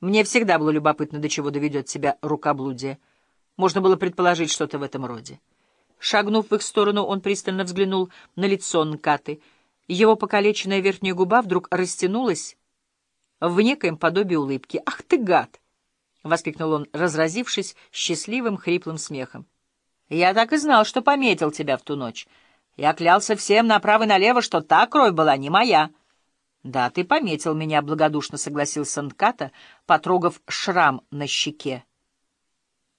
Мне всегда было любопытно, до чего доведет себя рукоблудие. Можно было предположить что-то в этом роде. Шагнув в их сторону, он пристально взглянул на лицо Нкаты. Его покалеченная верхняя губа вдруг растянулась в некоем подобии улыбки. «Ах ты, гад!» — воскликнул он, разразившись счастливым хриплым смехом. «Я так и знал, что пометил тебя в ту ночь. Я клялся всем направо и налево, что та кровь была не моя». «Да, ты пометил меня», — благодушно согласился Нката, потрогав шрам на щеке.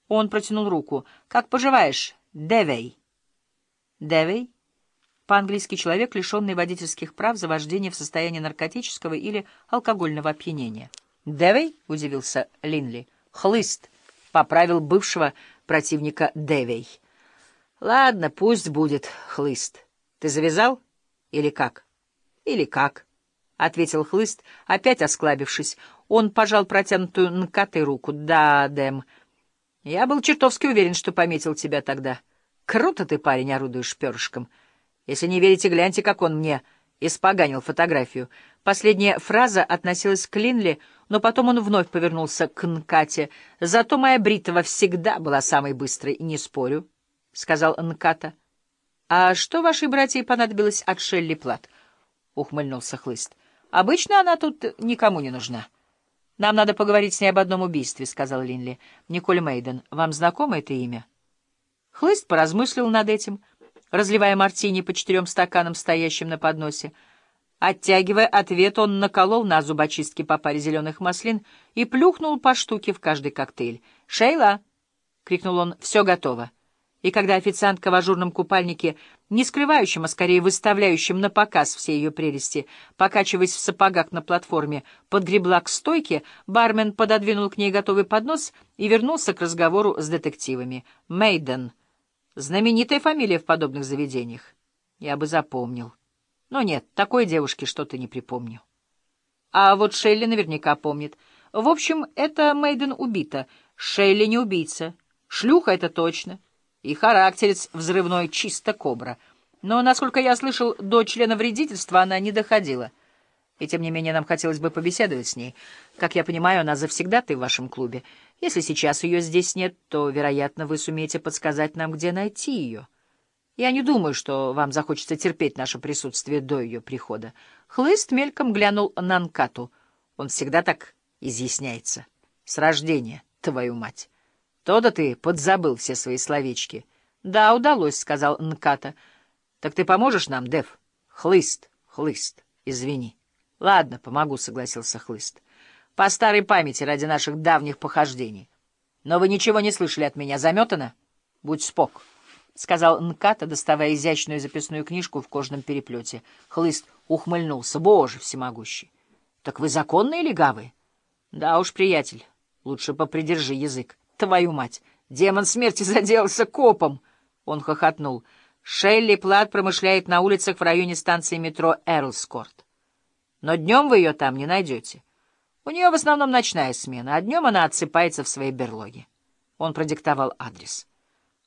Он протянул руку. «Как поживаешь, Девей?» «Девей?» По-английски человек, лишенный водительских прав за вождение в состоянии наркотического или алкогольного опьянения. «Девей?» — удивился Линли. «Хлыст», — поправил бывшего противника Девей. «Ладно, пусть будет хлыст. Ты завязал? Или как?» «Или как?» — ответил Хлыст, опять осклабившись. Он пожал протянутую Нкатой руку. — Да, Дэм, я был чертовски уверен, что пометил тебя тогда. Круто ты, парень, орудуешь перышком. Если не верите, гляньте, как он мне испоганил фотографию. Последняя фраза относилась к Линли, но потом он вновь повернулся к Нкате. «Зато моя бритва всегда была самой быстрой, не спорю», — сказал Нката. «А что вашей братье понадобилось от Шелли Плат?» — ухмыльнулся Хлыст. Обычно она тут никому не нужна. Нам надо поговорить с ней об одном убийстве, — сказал Линли. Николь Мейден, вам знакомо это имя? Хлыст поразмыслил над этим, разливая мартини по четырем стаканам, стоящим на подносе. Оттягивая ответ, он наколол на зубочистке по паре зеленых маслин и плюхнул по штуке в каждый коктейль. «Шейла!» — крикнул он. «Все готово!» И когда официантка в ажурном купальнике, не скрывающем, а скорее выставляющем на показ все ее прелести, покачиваясь в сапогах на платформе, подгребла к стойке, бармен пододвинул к ней готовый поднос и вернулся к разговору с детективами. Мейден. Знаменитая фамилия в подобных заведениях. Я бы запомнил. Но нет, такой девушки что-то не припомню. А вот Шелли наверняка помнит. В общем, это Мейден убита. Шелли не убийца. Шлюха — это точно. И характерец взрывной чисто кобра. Но, насколько я слышал, до члена вредительства она не доходила. И тем не менее нам хотелось бы побеседовать с ней. Как я понимаю, она завсегда ты в вашем клубе. Если сейчас ее здесь нет, то, вероятно, вы сумеете подсказать нам, где найти ее. Я не думаю, что вам захочется терпеть наше присутствие до ее прихода. Хлыст мельком глянул на Нкату. Он всегда так изъясняется. С рождения, твою мать. То-то ты подзабыл все свои словечки. — Да, удалось, — сказал Нката. — Так ты поможешь нам, Дев? — Хлыст, хлыст, извини. — Ладно, помогу, — согласился Хлыст. — По старой памяти, ради наших давних похождений. Но вы ничего не слышали от меня. Заметано? Будь спок, — сказал Нката, доставая изящную записную книжку в кожаном переплете. Хлыст ухмыльнулся. — Боже всемогущий! — Так вы законные легавые? — Да уж, приятель, лучше попридержи язык. Твою мать! Демон смерти заделался копом! Он хохотнул. Шелли Плат промышляет на улицах в районе станции метро Эрлскорт. Но днем вы ее там не найдете. У нее в основном ночная смена, а днем она отсыпается в своей берлоге. Он продиктовал адрес.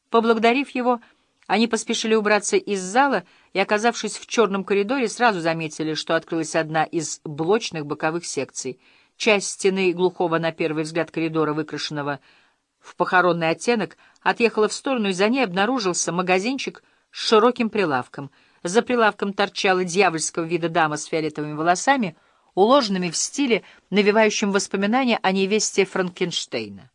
Поблагодарив его, они поспешили убраться из зала и, оказавшись в черном коридоре, сразу заметили, что открылась одна из блочных боковых секций. Часть стены глухого на первый взгляд коридора, выкрашенного в похоронный оттенок, отъехала в сторону, и за ней обнаружился магазинчик с широким прилавком. За прилавком торчала дьявольского вида дама с фиолетовыми волосами, уложенными в стиле, навевающем воспоминания о невесте Франкенштейна.